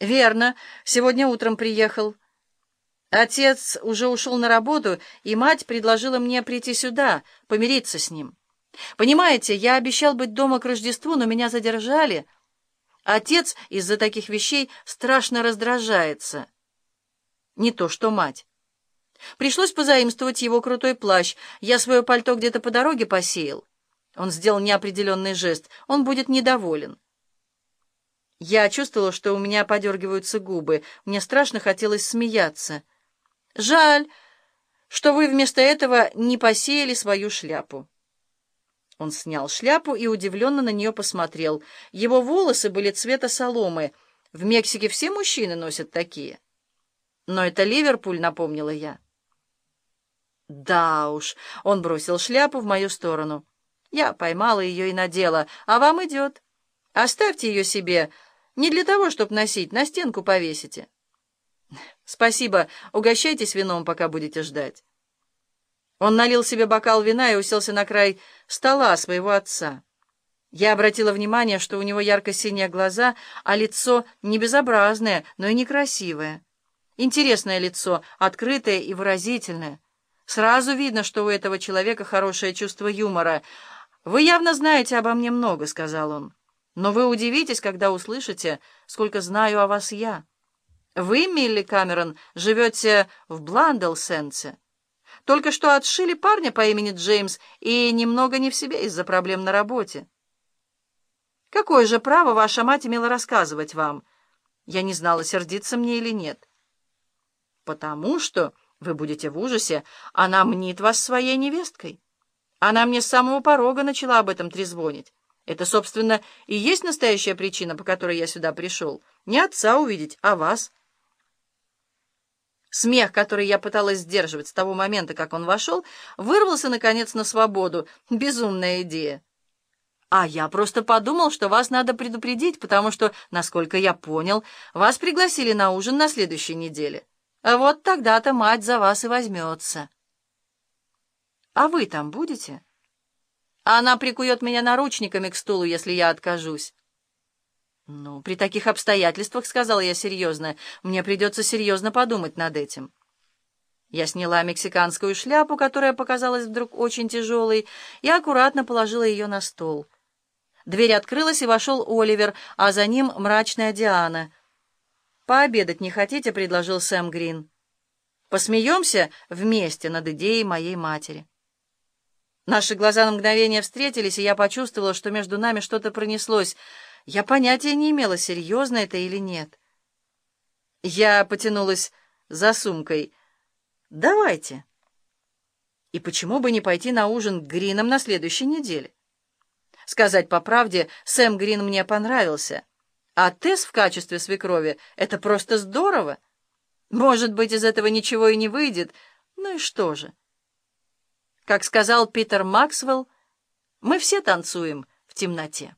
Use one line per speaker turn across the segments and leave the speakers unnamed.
«Верно. Сегодня утром приехал. Отец уже ушел на работу, и мать предложила мне прийти сюда, помириться с ним. Понимаете, я обещал быть дома к Рождеству, но меня задержали. Отец из-за таких вещей страшно раздражается. Не то что мать. Пришлось позаимствовать его крутой плащ. Я свое пальто где-то по дороге посеял. Он сделал неопределенный жест. Он будет недоволен. Я чувствовала, что у меня подергиваются губы. Мне страшно хотелось смеяться. «Жаль, что вы вместо этого не посеяли свою шляпу». Он снял шляпу и удивленно на нее посмотрел. Его волосы были цвета соломы. В Мексике все мужчины носят такие. Но это Ливерпуль, напомнила я. Да уж, он бросил шляпу в мою сторону. Я поймала ее и надела. А вам идет. Оставьте ее себе. Не для того, чтобы носить, на стенку повесите. Спасибо. Угощайтесь вином, пока будете ждать. Он налил себе бокал вина и уселся на край стола своего отца. Я обратила внимание, что у него ярко-синие глаза, а лицо не безобразное, но и некрасивое. Интересное лицо, открытое и выразительное. Сразу видно, что у этого человека хорошее чувство юмора. «Вы явно знаете обо мне много», — сказал он. «Но вы удивитесь, когда услышите, сколько знаю о вас я. Вы, Милли Камерон, живете в Бландлсенсе. Только что отшили парня по имени Джеймс и немного не в себе из-за проблем на работе. Какое же право ваша мать имела рассказывать вам? Я не знала, сердиться мне или нет. Потому что... Вы будете в ужасе. Она мнит вас своей невесткой. Она мне с самого порога начала об этом трезвонить. Это, собственно, и есть настоящая причина, по которой я сюда пришел. Не отца увидеть, а вас. Смех, который я пыталась сдерживать с того момента, как он вошел, вырвался, наконец, на свободу. Безумная идея. А я просто подумал, что вас надо предупредить, потому что, насколько я понял, вас пригласили на ужин на следующей неделе. Вот тогда-то мать за вас и возьмется. А вы там будете? Она прикует меня наручниками к стулу, если я откажусь. Ну, при таких обстоятельствах, сказала я серьезно, мне придется серьезно подумать над этим. Я сняла мексиканскую шляпу, которая показалась вдруг очень тяжелой, и аккуратно положила ее на стол. Дверь открылась, и вошел Оливер, а за ним мрачная Диана — «Пообедать не хотите?» — предложил Сэм Грин. «Посмеемся вместе над идеей моей матери». Наши глаза на мгновение встретились, и я почувствовала, что между нами что-то пронеслось. Я понятия не имела, серьезно это или нет. Я потянулась за сумкой. «Давайте». И почему бы не пойти на ужин к Гринам на следующей неделе? Сказать по правде, Сэм Грин мне понравился — а Тесс в качестве свекрови — это просто здорово. Может быть, из этого ничего и не выйдет. Ну и что же? Как сказал Питер Максвелл, мы все танцуем в темноте.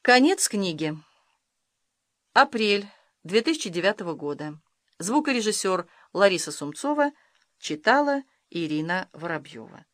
Конец книги. Апрель 2009 года. Звукорежиссер Лариса Сумцова читала Ирина Воробьева.